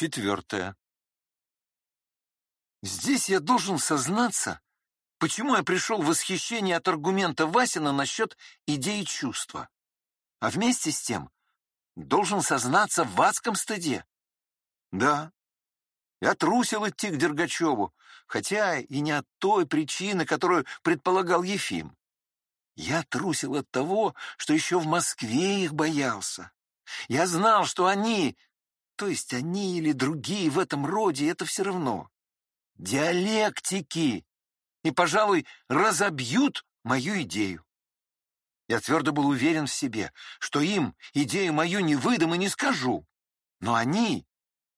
Четвертое. Здесь я должен сознаться, почему я пришел в восхищение от аргумента Васина насчет идеи чувства. А вместе с тем должен сознаться в адском стыде. Да, я трусил идти к Дергачеву, хотя и не от той причины, которую предполагал Ефим. Я трусил от того, что еще в Москве их боялся. Я знал, что они, то есть они или другие в этом роде, это все равно, диалектики, и, пожалуй, разобьют мою идею. Я твердо был уверен в себе, что им идею мою не выдам и не скажу. Но они,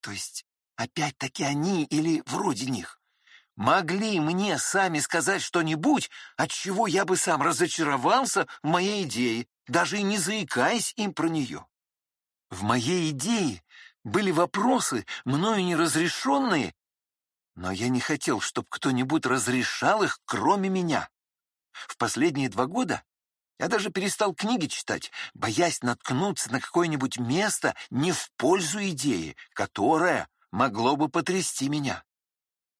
то есть опять-таки они или вроде них, могли мне сами сказать что-нибудь, от чего я бы сам разочаровался в моей идее, даже и не заикаясь им про нее. В моей идее были вопросы, мною неразрешенные, но я не хотел, чтобы кто-нибудь разрешал их, кроме меня. В последние два года я даже перестал книги читать, боясь наткнуться на какое-нибудь место не в пользу идеи, которое могло бы потрясти меня.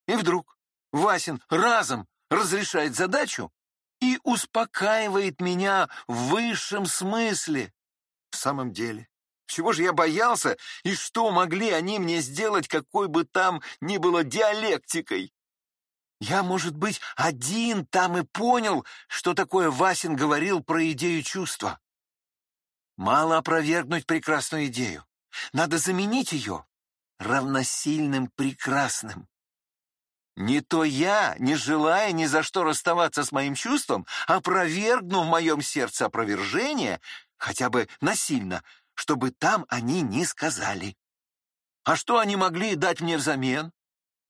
И вдруг Васин разом разрешает задачу и успокаивает меня в высшем смысле. В самом деле, чего же я боялся, и что могли они мне сделать, какой бы там ни было диалектикой? Я, может быть, один там и понял, что такое Васин говорил про идею чувства. Мало опровергнуть прекрасную идею. Надо заменить ее равносильным прекрасным. Не то я, не желая ни за что расставаться с моим чувством, опровергну в моем сердце опровержение, хотя бы насильно, чтобы там они не сказали. А что они могли дать мне взамен?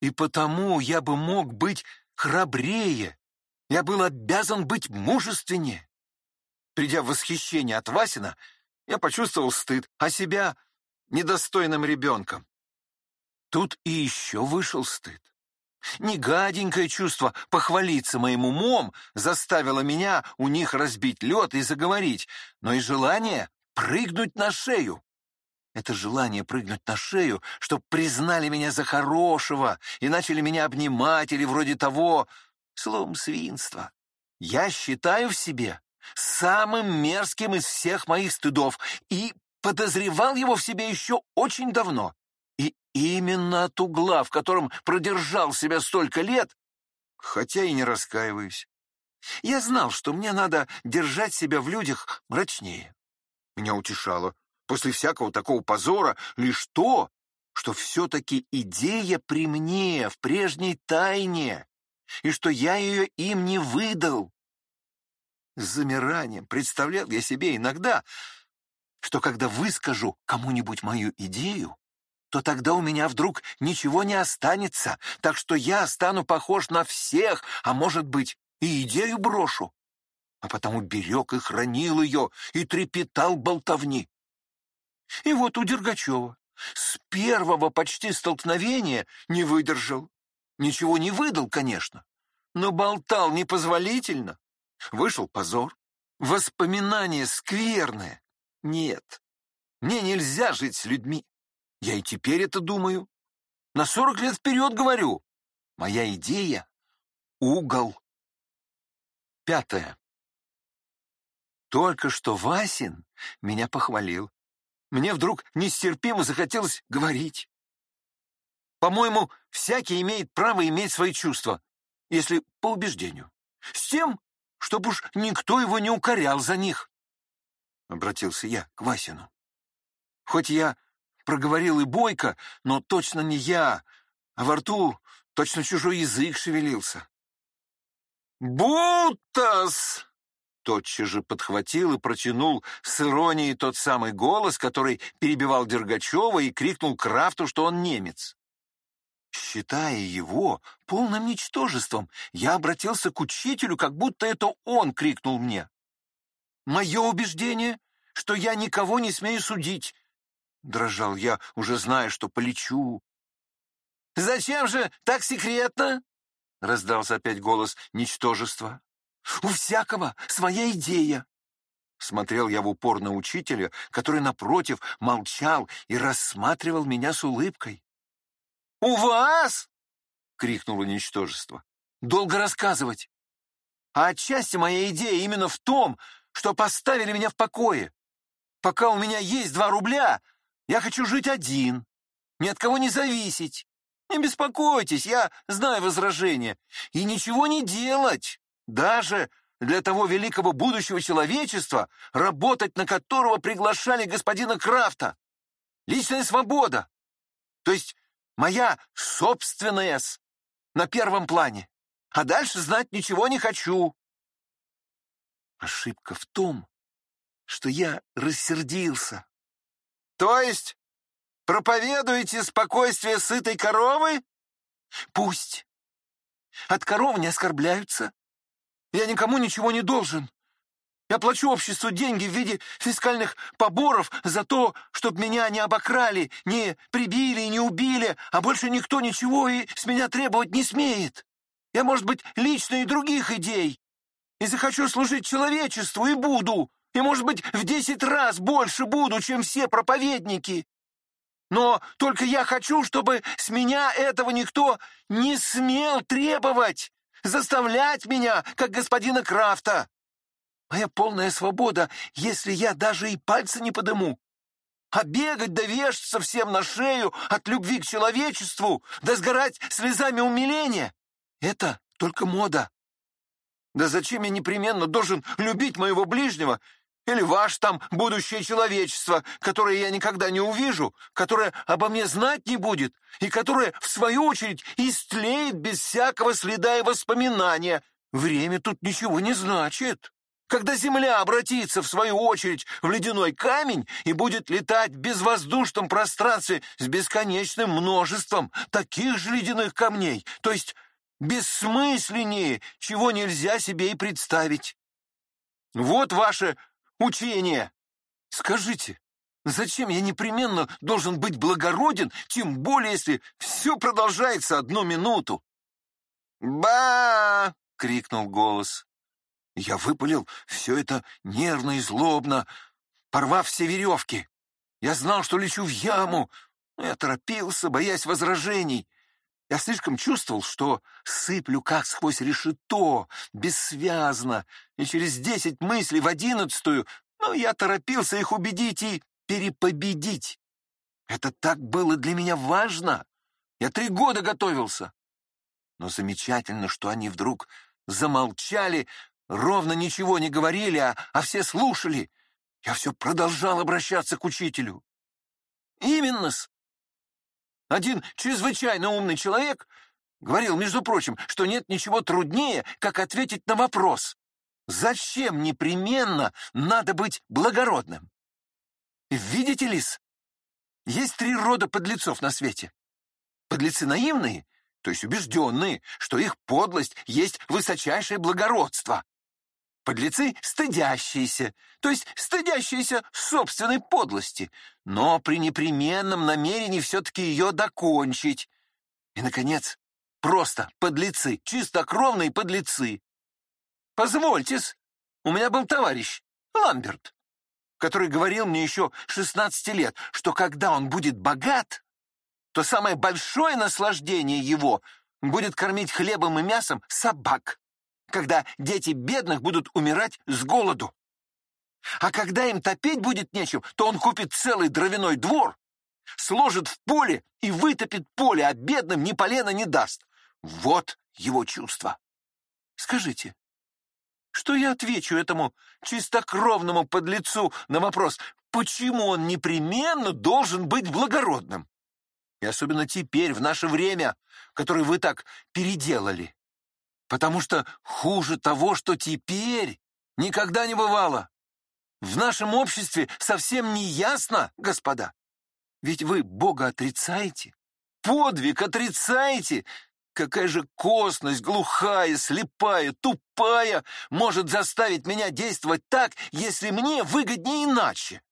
И потому я бы мог быть храбрее, я был обязан быть мужественнее. Придя в восхищение от Васина, я почувствовал стыд, а себя недостойным ребенком. Тут и еще вышел стыд. Негаденькое чувство похвалиться моим умом заставило меня у них разбить лед и заговорить, но и желание прыгнуть на шею. Это желание прыгнуть на шею, чтоб признали меня за хорошего и начали меня обнимать или вроде того, словом, свинство. Я считаю в себе самым мерзким из всех моих стыдов и подозревал его в себе еще очень давно. Именно от угла, в котором продержал себя столько лет, хотя и не раскаиваюсь. Я знал, что мне надо держать себя в людях мрачнее. Меня утешало после всякого такого позора лишь то, что все-таки идея при мне, в прежней тайне, и что я ее им не выдал. С замиранием представлял я себе иногда, что когда выскажу кому-нибудь мою идею, то тогда у меня вдруг ничего не останется, так что я стану похож на всех, а может быть, и идею брошу. А потому берег и хранил ее, и трепетал болтовни. И вот у Дергачева с первого почти столкновения не выдержал. Ничего не выдал, конечно, но болтал непозволительно. Вышел позор. Воспоминания скверные. Нет, мне нельзя жить с людьми. Я и теперь это думаю. На сорок лет вперед говорю. Моя идея — угол. Пятое. Только что Васин меня похвалил. Мне вдруг нестерпимо захотелось говорить. По-моему, всякий имеет право иметь свои чувства, если по убеждению. С тем, чтобы уж никто его не укорял за них. Обратился я к Васину. Хоть я проговорил и бойко, но точно не я, а во рту точно чужой язык шевелился. «Бутас!» Тотчас же подхватил и протянул с иронией тот самый голос, который перебивал Дергачева и крикнул Крафту, что он немец. Считая его полным ничтожеством, я обратился к учителю, как будто это он крикнул мне. «Мое убеждение, что я никого не смею судить, Дрожал я, уже зная, что полечу. «Зачем же так секретно?» — раздался опять голос ничтожества. «У всякого своя идея!» Смотрел я в упор на учителя, который, напротив, молчал и рассматривал меня с улыбкой. У вас? крикнуло ничтожество. Долго рассказывать. А отчасти моя идея именно в том, что поставили меня в покое. Пока у меня есть два рубля, я хочу жить один, ни от кого не зависеть. Не беспокойтесь, я знаю возражения. И ничего не делать, даже для того великого будущего человечества, работать на которого приглашали господина Крафта. Личная свобода. То есть моя собственная на первом плане. А дальше знать ничего не хочу. Ошибка в том, что я рассердился. То есть проповедуете спокойствие сытой коровы? Пусть. От коров не оскорбляются. Я никому ничего не должен. Я плачу обществу деньги в виде фискальных поборов за то, чтобы меня не обокрали, не прибили не убили, а больше никто ничего и с меня требовать не смеет. Я, может быть, лично и других идей. И захочу служить человечеству, и буду. И, может быть, в десять раз больше буду, чем все проповедники. Но только я хочу, чтобы с меня этого никто не смел требовать, заставлять меня, как господина Крафта. Моя полная свобода, если я даже и пальца не подыму. А бегать да вешаться всем на шею от любви к человечеству, да сгорать слезами умиления — это только мода. Да зачем я непременно должен любить моего ближнего или ваш там будущее человечество, которое я никогда не увижу, которое обо мне знать не будет, и которое, в свою очередь, истлеет без всякого следа и воспоминания. Время тут ничего не значит. Когда Земля обратится, в свою очередь, в ледяной камень и будет летать в безвоздушном пространстве с бесконечным множеством таких же ледяных камней, то есть бессмысленнее, чего нельзя себе и представить. Вот ваше учение. Скажите, зачем я непременно должен быть благороден, тем более, если все продолжается одну минуту? «Ба!» — крикнул голос. Я выпалил все это нервно и злобно, порвав все веревки. Я знал, что лечу в яму, но я торопился, боясь возражений. Я слишком чувствовал, что сыплю как сквозь решето, бессвязно, и через десять мыслей в одиннадцатую, но я торопился их убедить и перепобедить. Это так было для меня важно. Я три года готовился. Но замечательно, что они вдруг замолчали, ровно ничего не говорили, а, а все слушали. Я все продолжал обращаться к учителю. Именно-с. Один чрезвычайно умный человек говорил, между прочим, что нет ничего труднее, как ответить на вопрос. Зачем непременно надо быть благородным? Видите, Лис, есть три рода подлецов на свете. Подлецы наивные, то есть убежденные, что их подлость есть высочайшее благородство. Подлецы стыдящиеся, то есть стыдящиеся собственной подлости, но при непременном намерении все-таки ее докончить. И, наконец, просто подлецы, чистокровные подлецы. Позвольтесь, у меня был товарищ, Ламберт, который говорил мне еще 16 лет, что когда он будет богат, то самое большое наслаждение его будет кормить хлебом и мясом собак когда дети бедных будут умирать с голоду. А когда им топить будет нечем, то он купит целый дровяной двор, сложит в поле и вытопит поле, а бедным ни полена не даст. Вот его чувство. Скажите, что я отвечу этому чистокровному подлецу на вопрос, почему он непременно должен быть благородным? И особенно теперь, в наше время, которое вы так переделали потому что хуже того, что теперь, никогда не бывало. В нашем обществе совсем не ясно, господа. Ведь вы Бога отрицаете, подвиг отрицаете. Какая же косность, глухая, слепая, тупая может заставить меня действовать так, если мне выгоднее иначе?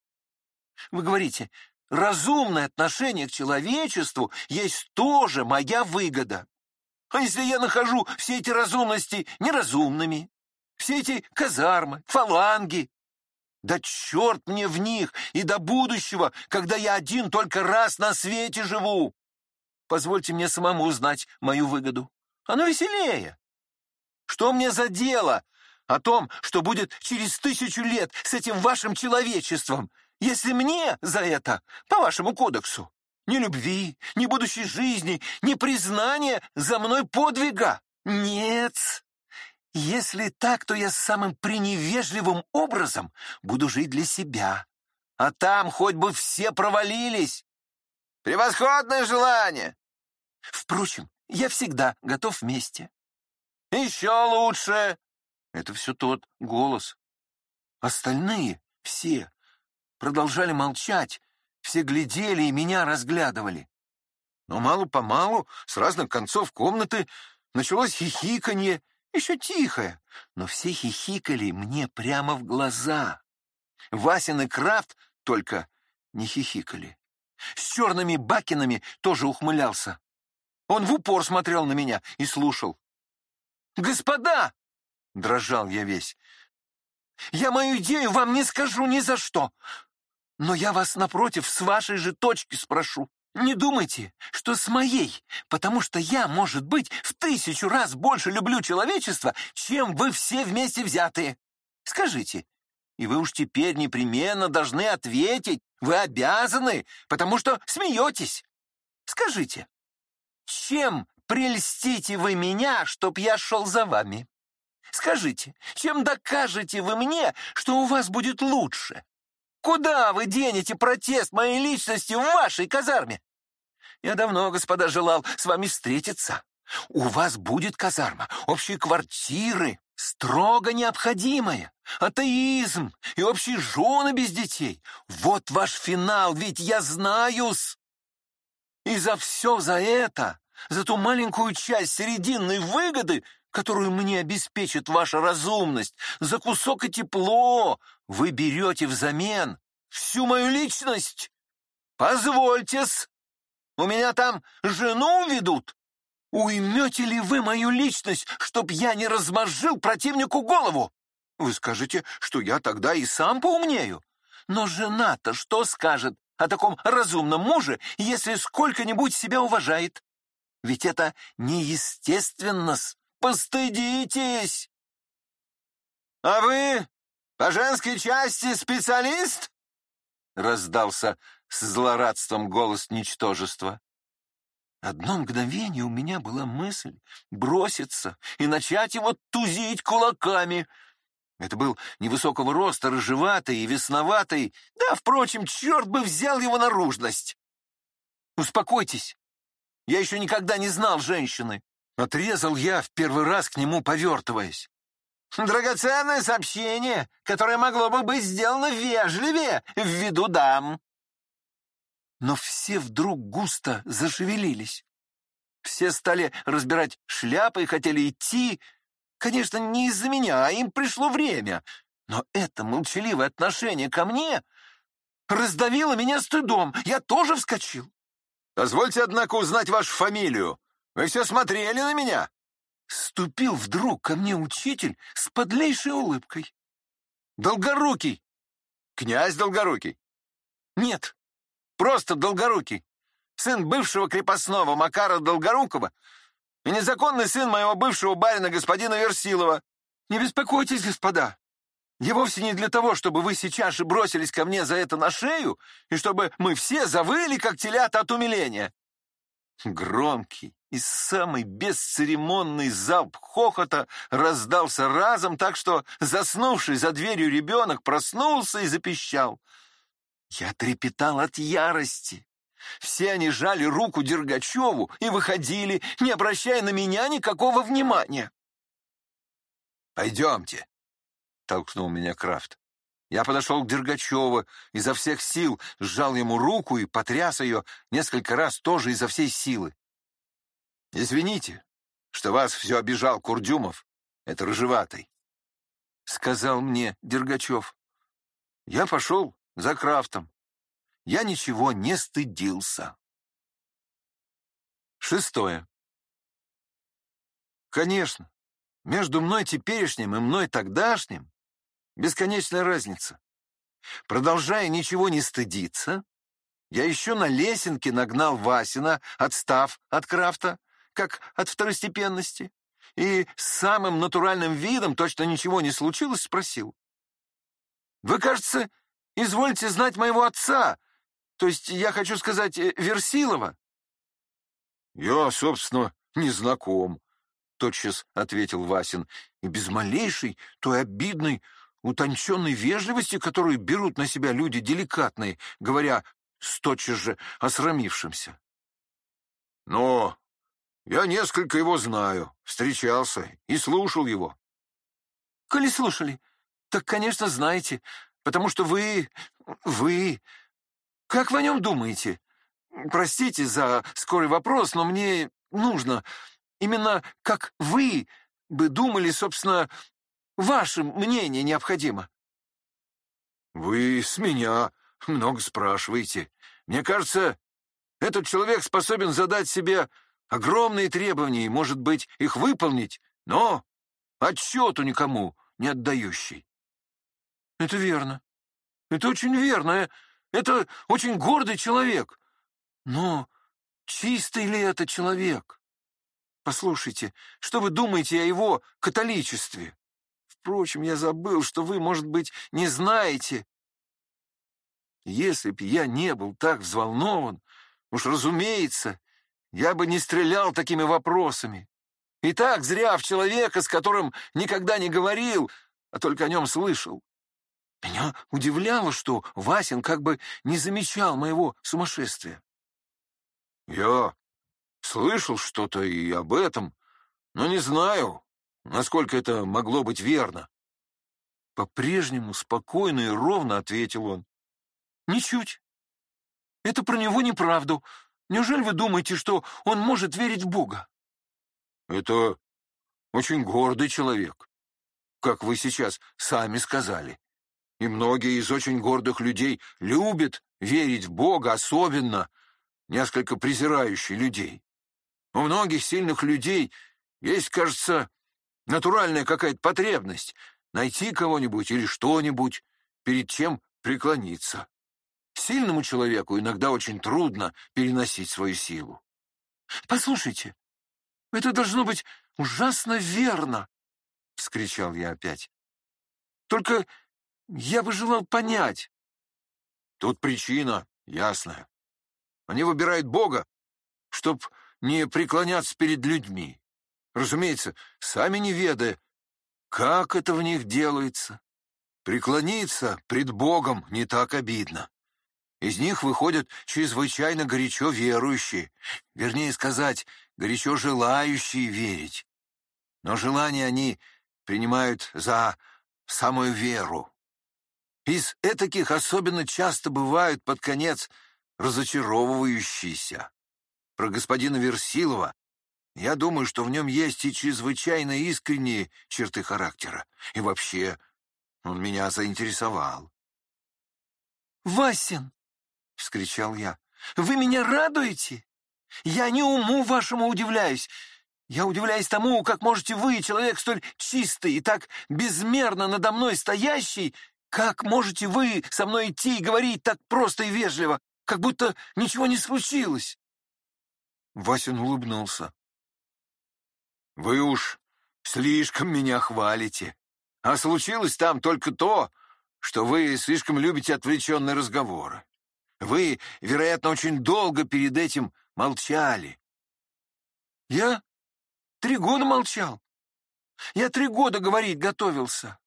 Вы говорите, разумное отношение к человечеству есть тоже моя выгода. А если я нахожу все эти разумности неразумными? Все эти казармы, фаланги? Да черт мне в них и до будущего, когда я один только раз на свете живу! позвольте мне самому узнать мою выгоду. Оно веселее. Что мне за дело о том, что будет через тысячу лет с этим вашим человечеством, если мне за это, по вашему кодексу, ни любви, ни будущей жизни, ни признания за мной подвига? Нет. Если так, то я самым преневежливым образом буду жить для себя. А там хоть бы все провалились. Превосходное желание. Впрочем, я всегда готов вместе. Еще лучше. Это все тот голос. Остальные, все, продолжали молчать, все глядели и меня разглядывали. Но мало-помалу, с разных концов комнаты, началось хихиканье, еще тихое, но все хихикали мне прямо в глаза. Васин и Крафт только не хихикали. С черными бакинами тоже ухмылялся. Он в упор смотрел на меня и слушал. «Господа!» — дрожал я весь. «Я мою идею вам не скажу ни за что, но я вас, напротив, с вашей же точки спрошу. Не думайте, что с моей, потому что я, может быть, в тысячу раз больше люблю человечество, чем вы все вместе взятые. Скажите, и вы уж теперь непременно должны ответить, вы обязаны, потому что смеетесь. Скажите, чем прельстите вы меня, чтоб я шел за вами? Скажите, чем докажете вы мне, что у вас будет лучше? Куда вы денете протест моей личности в вашей казарме? Я давно, господа, желал с вами встретиться. У вас будет казарма, общие квартиры, строго необходимое, атеизм и общие жены без детей. Вот ваш финал, ведь я знаю-с. И за все за это, за ту маленькую часть серединной выгоды, которую мне обеспечит ваша разумность, за кусок и тепло, вы берете взамен всю мою личность. Позвольте-с, у меня там жену ведут. Уймете ли вы мою личность, чтоб я не размозжил противнику голову? Вы скажете, что я тогда и сам поумнею. Но жена-то что скажет о таком разумном муже, если сколько-нибудь себя уважает? Ведь это неестественно-с. Постыдитесь! А вы по женской части специалист? Раздался с злорадством голос ничтожества. Одно мгновение у меня была мысль броситься и начать его тузить кулаками. Это был невысокого роста, рыжеватый и весноватый, да, впрочем, черт бы взял его наружность. Успокойтесь, я еще никогда не знал женщины. Отрезал я в первый раз к нему, повертываясь. Драгоценное сообщение, которое могло бы быть сделано вежливее в виду дам. Но все вдруг густо зашевелились. Все стали разбирать шляпы и хотели идти. Конечно, не из-за меня, а им пришло время. Но это молчаливое отношение ко мне раздавило меня стыдом. Я тоже вскочил. «Позвольте, однако, узнать вашу фамилию», вы все смотрели на меня?» Ступил вдруг ко мне учитель с подлейшей улыбкой. «Долгорукий!» «Князь Долгорукий?» «Нет, просто Долгорукий, сын бывшего крепостного Макара Долгорукова и незаконный сын моего бывшего барина господина Версилова. Не беспокойтесь, господа, я вовсе не для того, чтобы вы сейчас же бросились ко мне за это на шею и чтобы мы все завыли, как телята от умиления. Громкий и самый бесцеремонный залп хохота раздался разом, так что заснувший за дверью ребенок проснулся и запищал. Я трепетал от ярости. Все они жали руку Дергачеву и выходили, не обращая на меня никакого внимания. «Пойдемте», — толкнул меня Крафт. Я подошел к Дергачеву, изо всех сил сжал ему руку и потряс ее несколько раз тоже изо всей силы. «Извините, что вас все обижал Курдюмов, это рыжеватый», — сказал мне Дергачев. Я пошел за Крафтом. Я ничего не стыдился. Шестое. Конечно, между мной теперешним и мной тогдашним Бесконечная разница. Продолжая ничего не стыдиться, Я еще на лесенке нагнал Васина, отстав от крафта, как от второстепенности, и с самым натуральным видом, точно ничего не случилось, спросил. «Вы, кажется, извольте знать моего отца, то есть я хочу сказать э, Версилова?» «Я, собственно, не знаком», — тотчас ответил Васин, и без малейшей той обидной, утонченной вежливости, которую берут на себя люди деликатные, говоря с тотчас же осрамившимся. «Но я несколько его знаю, встречался и слушал его». «Коли слушали, так, конечно, знаете, потому что вы... вы... Как вы о нем думаете? Простите за скорый вопрос, но мне нужно. Именно как вы бы думали, собственно, ваше мнение необходимо. Вы с меня много спрашиваете. Мне кажется, этот человек способен задать себе огромные требования и, может быть, их выполнить, но отчету никому не отдающий. Это верно. Это очень верно. Это очень гордый человек. Но чистый ли это человек? Послушайте, что вы думаете о его католичестве? Впрочем, я забыл, что вы, может быть, не знаете. Если б я не был так взволнован, уж разумеется, я бы не стрелял такими вопросами. И так зря в человека, с которым никогда не говорил, а только о нем слышал. Меня удивляло, что Васин как бы не замечал моего сумасшествия. Я слышал что-то и об этом, но не знаю, насколько это могло быть верно. По-прежнему спокойно и ровно ответил он. Ничуть. Это про него неправду. Неужели вы думаете, что он может верить в Бога? Это очень гордый человек, как вы сейчас сами сказали. И многие из очень гордых людей любят верить в Бога, особенно несколько презирающие людей. У многих сильных людей есть, кажется, натуральная какая-то потребность найти кого-нибудь или что-нибудь, перед чем преклониться. Сильному человеку иногда очень трудно переносить свою силу. «Послушайте, это должно быть ужасно верно!» — вскричал я опять. «Только я бы желал понять. Тут причина ясная. Они выбирают Бога, чтоб не преклоняться перед людьми. Разумеется, сами не ведая, как это в них делается. Преклониться пред Богом не так обидно. Из них выходят чрезвычайно горячо верующие, вернее сказать, горячо желающие верить. Но желания они принимают за самую веру. Из этаких особенно часто бывают под конец разочаровывающиеся. Про господина Версилова я думаю, что в нем есть и чрезвычайно искренние черты характера. И вообще, он меня заинтересовал. «Васин!» — вскричал я. «Вы меня радуете? Я не уму вашему удивляюсь. Я удивляюсь тому, как можете вы, человек столь чистый и так безмерно надо мной стоящий, как можете вы со мной идти и говорить так просто и вежливо, как будто ничего не случилось?» Васин улыбнулся. «Вы уж слишком меня хвалите, а случилось там только то, что вы слишком любите отвлеченные разговоры. Вы, вероятно, очень долго перед этим молчали». «Я три года молчал. Я три года говорить готовился.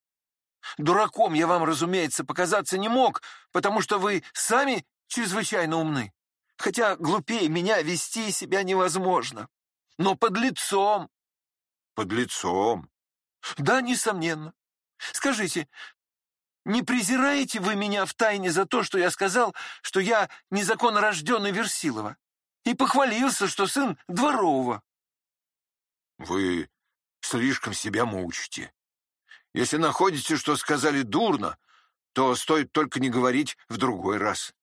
Дураком я вам, разумеется, показаться не мог, потому что вы сами чрезвычайно умны. Хотя глупее меня вести себя невозможно. Но под лицом. Под лицом? Да, несомненно. Скажите, не презираете вы меня втайне за то, что я сказал, что я незаконно рожденный Версилова, и похвалился, что сын дворового? Вы слишком себя мучите. Если находите, что сказали дурно, то стоит только не говорить в другой раз.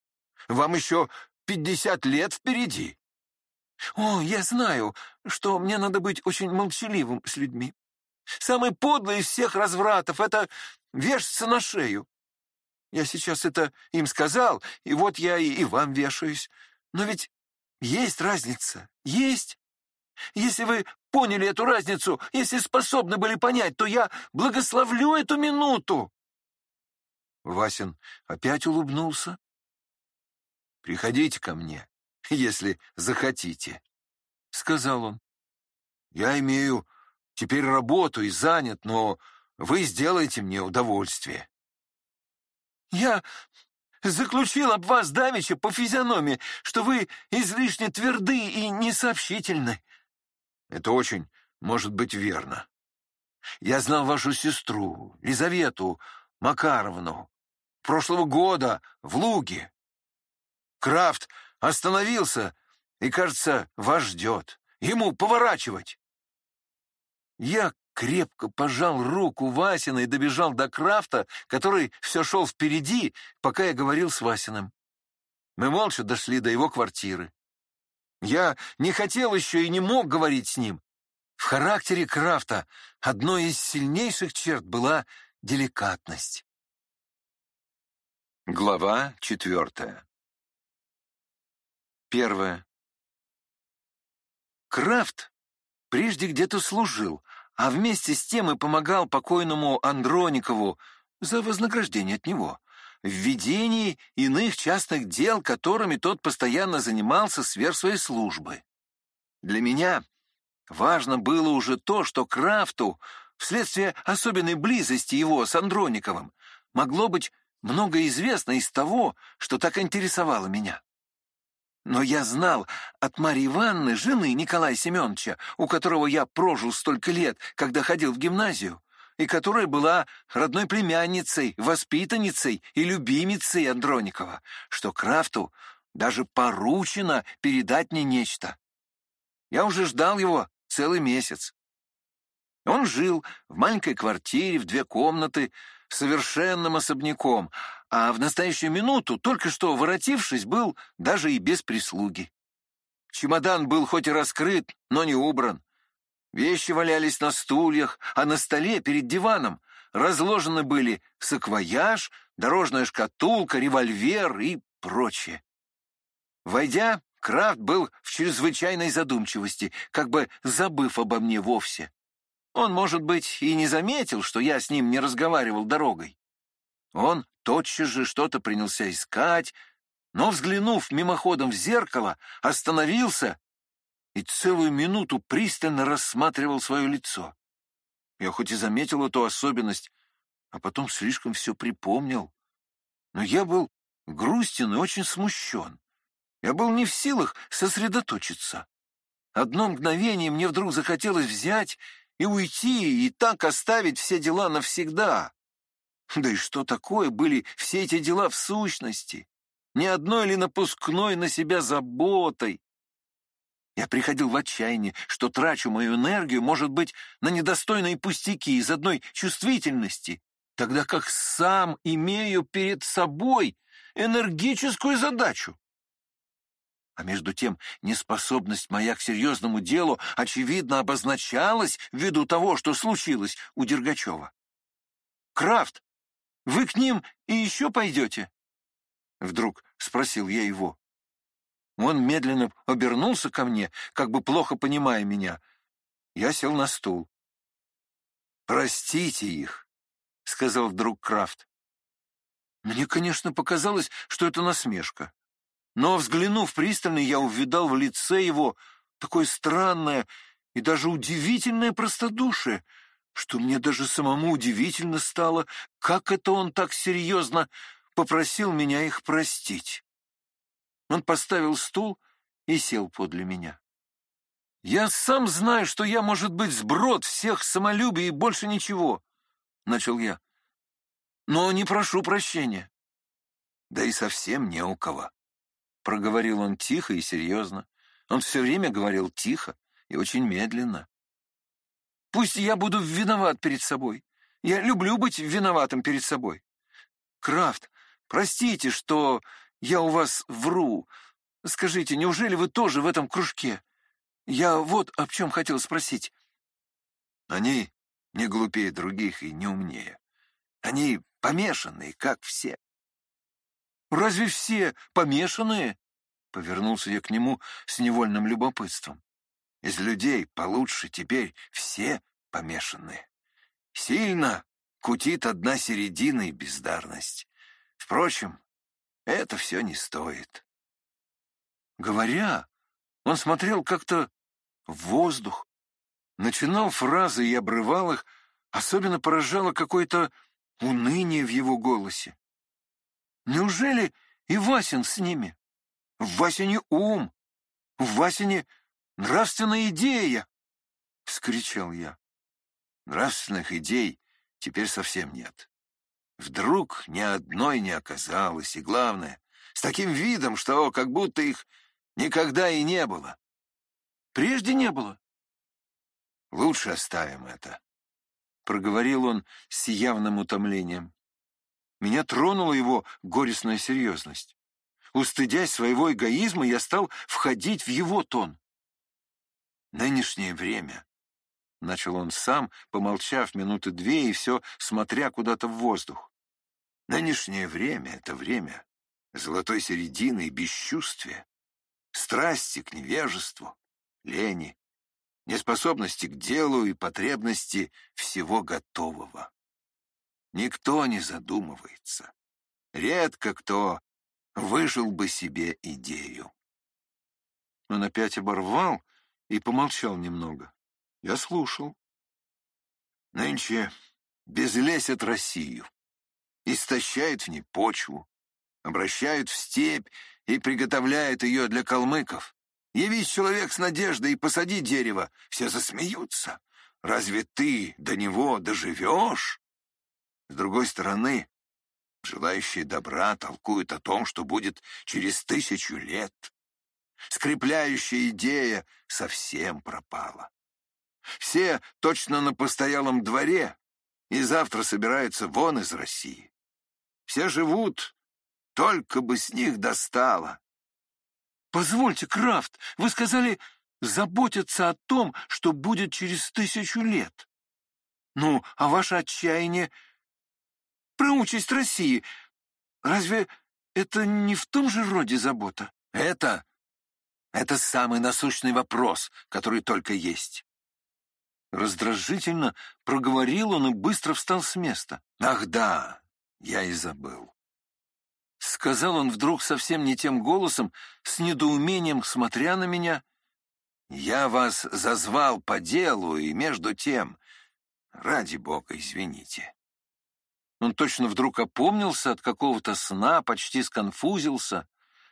Вам еще пятьдесят лет впереди. О, я знаю, что мне надо быть очень молчаливым с людьми. Самый подлый из всех развратов — это вешаться на шею. Я сейчас это им сказал, и вот я и, и вам вешаюсь. Но ведь есть разница, есть. Если вы поняли эту разницу, если способны были понять, то я благословлю эту минуту. Васин опять улыбнулся. «Приходите ко мне, если захотите», — сказал он. «Я имею теперь работу и занят, но вы сделаете мне удовольствие». «Я заключил об вас давеча по физиономии, что вы излишне тверды и несообщительны». «Это очень может быть верно. Я знал вашу сестру, Лизавету Макаровну, прошлого года в Луге. Крафт остановился и, кажется, вас ждет. Ему поворачивать. Я крепко пожал руку Васина и добежал до Крафта, который все шел впереди, пока я говорил с Васиным. Мы молча дошли до его квартиры. Я не хотел еще и не мог говорить с ним. В характере Крафта одной из сильнейших черт была деликатность. Глава четвертая Первое. Крафт прежде где-то служил, а вместе с тем и помогал покойному Андроникову за вознаграждение от него в ведении иных частных дел, которыми тот постоянно занимался сверх своей службы. Для меня важно было уже то, что Крафту, вследствие особенной близости его с Андрониковым, могло быть много известно из того, что так интересовало меня. Но я знал от Марьи Ивановны, жены Николая Семеновича, у которого я прожил столько лет, когда ходил в гимназию, и которая была родной племянницей, воспитанницей и любимицей Андроникова, что Крафту даже поручено передать мне нечто. Я уже ждал его целый месяц. Он жил в маленькой квартире в две комнаты, совершенным особняком, а в настоящую минуту, только что воротившись, был даже и без прислуги. Чемодан был хоть и раскрыт, но не убран. Вещи валялись на стульях, а на столе перед диваном разложены были саквояж, дорожная шкатулка, револьвер и прочее. Войдя, Крафт был в чрезвычайной задумчивости, как бы забыв обо мне вовсе. Он, может быть, и не заметил, что я с ним не разговаривал дорогой. Он тотчас же что-то принялся искать, но, взглянув мимоходом в зеркало, остановился и целую минуту пристально рассматривал свое лицо. Я хоть и заметил эту особенность, а потом слишком все припомнил, но я был грустен и очень смущен. Я был не в силах сосредоточиться. Одно мгновение мне вдруг захотелось взять и уйти, и так оставить все дела навсегда. Да и что такое были все эти дела в сущности? Ни одной ли напускной на себя заботой? Я приходил в отчаяние, что трачу мою энергию, может быть, на недостойные пустяки из одной чувствительности, тогда как сам имею перед собой энергическую задачу. А между тем неспособность моя к серьезному делу очевидно обозначалась ввиду того, что случилось у Дергачева. «Крафт, вы к ним и еще пойдете?» Вдруг спросил я его. Он медленно обернулся ко мне, как бы плохо понимая меня. Я сел на стул. «Простите их», — сказал вдруг Крафт. Мне, конечно, показалось, что это насмешка. Но, взглянув пристально, я увидал в лице его такое странное и даже удивительное простодушие, что мне даже самому удивительно стало, как это он так серьезно попросил меня их простить. Он поставил стул и сел подле меня. «Я сам знаю, что я, может быть, сброд всех самолюбий и больше ничего», — начал я. «Но не прошу прощения». «Да и совсем не у кого», — проговорил он тихо и серьезно. Он все время говорил тихо и очень медленно. «Пусть я буду виноват перед собой. Я люблю быть виноватым перед собой. Крафт, простите, что я у вас вру. Скажите, неужели вы тоже в этом кружке? Я вот о чем хотел спросить». «Они не глупее других и не умнее. Они помешанные, как все. Разве все помешанные? Повернулся я к нему с невольным любопытством. Из людей получше теперь все помешанные. Сильно кутит одна середина и бездарность. Впрочем, это все не стоит. Говоря, он смотрел как-то в воздух, начинал фразы и обрывал их, особенно поражало какое-то уныние в его голосе. Неужели и Васин с ними? В Васине ум, в Васине нравственная идея! — вскричал я. Нравственных идей теперь совсем нет. Вдруг ни одной не оказалось, и главное, с таким видом, что как будто их никогда и не было. Прежде не было. Лучше оставим это, — проговорил он с явным утомлением. Меня тронула его горестная серьезность. Устыдясь своего эгоизма, я стал входить в его тон. Нынешнее время, — начал он сам, помолчав минуты две и все смотря куда-то в воздух. Нынешнее время — это время золотой середины и бесчувствия, страсти к невежеству, лени, неспособности к делу и потребности всего готового. Никто не задумывается. Редко кто выжил бы себе идею. Он опять оборвал и помолчал немного. Я слушал. Нынче безлесят Россию, истощают в ней почву, обращают в степь и приготовляют ее для калмыков. Явись человек с надеждой и посади дерево, все засмеются. Разве ты до него доживешь? С другой стороны, желающие добра толкуют о том, что будет через тысячу лет. Скрепляющая идея совсем пропала. Все точно на постоялом дворе и завтра собираются вон из России. Все живут, только бы с них достало. Позвольте, Крафт, вы сказали заботиться о том, что будет через тысячу лет. Ну, а ваше отчаяние про участь России. Разве это не в том же роде забота? Это... это самый насущный вопрос, который только есть. Раздражительно проговорил он и быстро встал с места. Ах да, я и забыл. Сказал он вдруг совсем не тем голосом, с недоумением смотря на меня. Я вас зазвал по делу, и между тем... Ради бога, извините. Он точно вдруг опомнился от какого-то сна, почти сконфузился,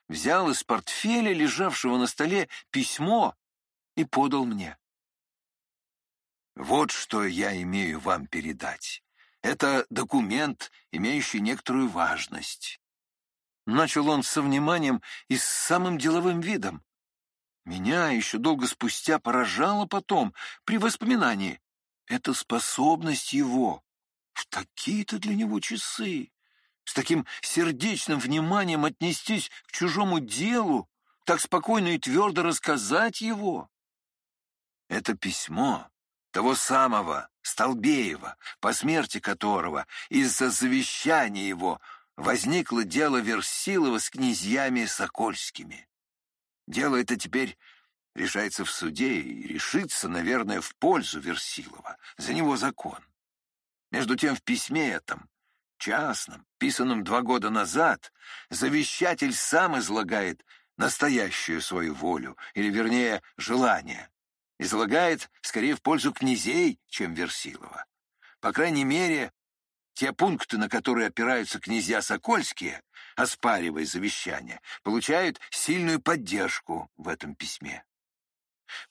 взял из портфеля, лежавшего на столе, письмо и подал мне. «Вот что я имею вам передать. Это документ, имеющий некоторую важность». Начал он со вниманием и с самым деловым видом. Меня еще долго спустя поражало потом, при воспоминании. Это способность его в такие-то для него часы, с таким сердечным вниманием отнестись к чужому делу, так спокойно и твердо рассказать его. Это письмо того самого Столбеева, по смерти которого из-за завещания его возникло дело Версилова с князьями Сокольскими. Дело это теперь решается в суде и решится, наверное, в пользу Версилова. За него закон. Между тем в письме этом, частном, писанном два года назад, завещатель сам излагает настоящую свою волю, или, вернее, желание. Излагает скорее в пользу князей, чем Версилова. По крайней мере, те пункты, на которые опираются князья Сокольские, оспаривая завещание, получают сильную поддержку в этом письме.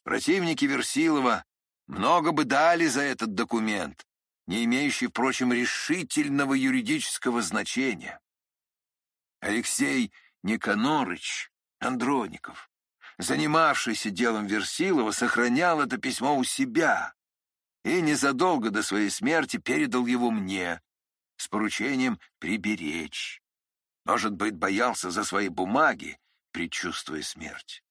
Противники Версилова много бы дали за этот документ, не имеющий, впрочем, решительного юридического значения. Алексей Никонорыч Андроников, занимавшийся делом Версилова, сохранял это письмо у себя и незадолго до своей смерти передал его мне с поручением приберечь. Может быть, боялся за свои бумаги, предчувствуя смерть.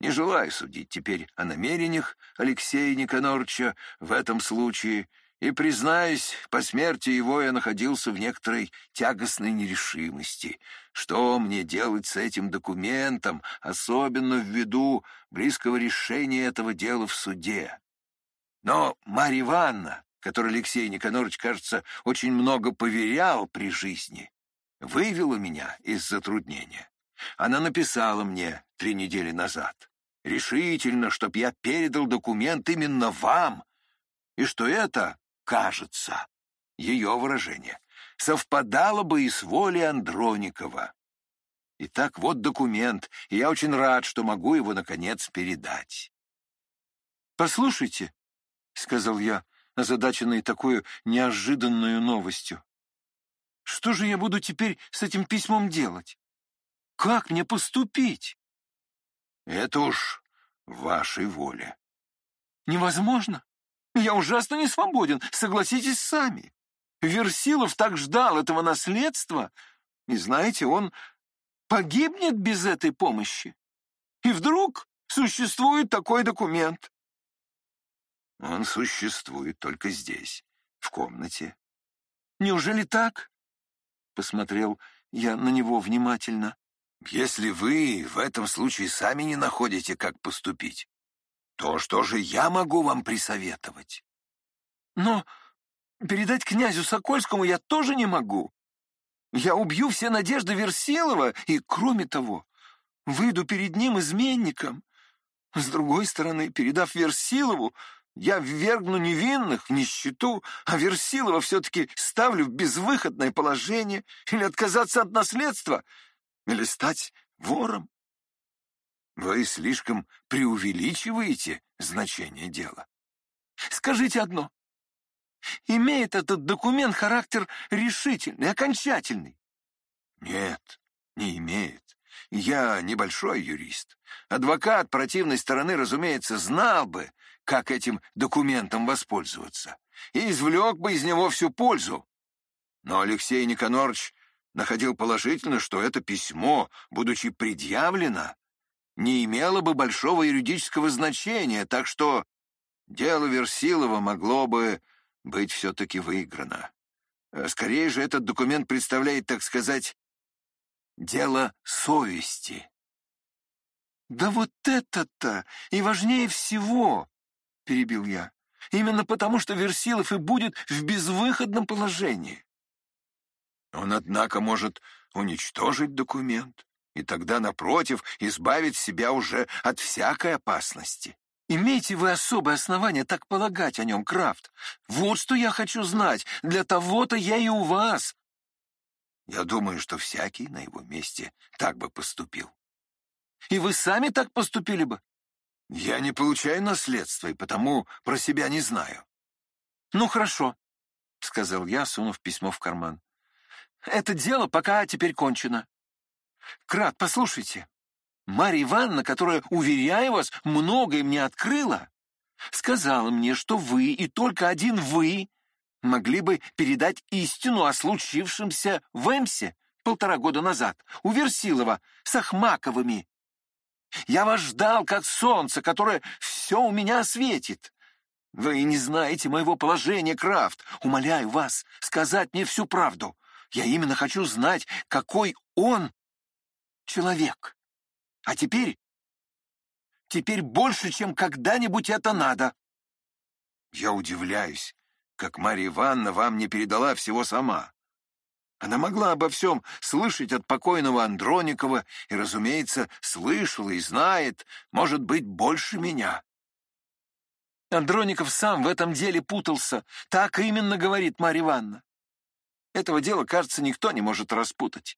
Не желаю судить теперь о намерениях Алексея Никонорча в этом случае, И, признаюсь, по смерти его я находился в некоторой тягостной нерешимости. Что мне делать с этим документом, особенно ввиду близкого решения этого дела в суде? Но Марья Ивановна, которой Алексей Никонорович, кажется, очень много поверял при жизни, вывела меня из затруднения. Она написала мне три недели назад. Решительно, чтоб я передал документ именно вам, и что это кажется, ее выражение, совпадало бы и с волей Андроникова. Итак, вот документ, и я очень рад, что могу его, наконец, передать. «Послушайте», — сказал я, озадаченный такой неожиданной новостью, «что же я буду теперь с этим письмом делать? Как мне поступить?» «Это уж вашей воле». «Невозможно. Я ужасно не свободен, согласитесь сами. Версилов так ждал этого наследства, и, знаете, он погибнет без этой помощи. И вдруг существует такой документ. Он существует только здесь, в комнате. Неужели так? Посмотрел я на него внимательно. Если вы в этом случае сами не находите, как поступить, то что же я могу вам присоветовать? Но передать князю Сокольскому я тоже не могу. Я убью все надежды Версилова и, кроме того, выйду перед ним изменником. С другой стороны, передав Версилову, я ввергну невинных в нищету, а Версилова все-таки ставлю в безвыходное положение или отказаться от наследства, или стать вором. Вы слишком преувеличиваете значение дела. Скажите одно. Имеет этот документ характер решительный, окончательный? Нет, не имеет. Я небольшой юрист. Адвокат противной стороны, разумеется, знал бы, как этим документом воспользоваться, и извлек бы из него всю пользу. Но Алексей Никонорович находил положительно, что это письмо, будучи предъявлено, не имело бы большого юридического значения, так что дело Версилова могло бы быть все-таки выиграно. Э, скорее же этот документ представляет, так сказать, дело совести. «Да вот это-то и важнее всего!» — перебил я. «Именно потому, что Версилов и будет в безвыходном положении». Он, однако, может уничтожить документ и тогда, напротив, избавить себя уже от всякой опасности. Имеете вы особое основание так полагать о нем, Крафт? Вот что я хочу знать. Для того-то я и у вас. Я думаю, что всякий на его месте так бы поступил. И вы сами так поступили бы? Я не получаю наследства, и потому про себя не знаю. Ну, хорошо, — сказал я, сунув письмо в карман. Это дело пока теперь кончено. Крат, послушайте. Марья Ивановна, которая, уверяю вас, многое мне открыла, сказала мне, что вы и только один вы могли бы передать истину о случившемся в Эмсе полтора года назад у Версилова с Ахмаковыми. Я вас ждал, как солнце, которое все у меня осветит. Вы не знаете моего положения, Крафт. Умоляю вас сказать мне всю правду. Я именно хочу знать, какой он человек. А теперь... Теперь больше, чем когда-нибудь это надо. Я удивляюсь, как Марья Ивановна вам не передала всего сама. Она могла обо всем слышать от покойного Андроникова и, разумеется, слышала и знает, может быть, больше меня. Андроников сам в этом деле путался. Так именно говорит Марья Ивановна. Этого дела, кажется, никто не может распутать.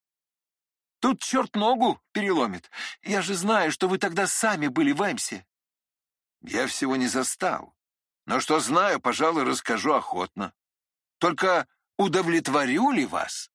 Тут черт ногу переломит. Я же знаю, что вы тогда сами были в Эмсе. Я всего не застал. Но что знаю, пожалуй, расскажу охотно. Только удовлетворю ли вас?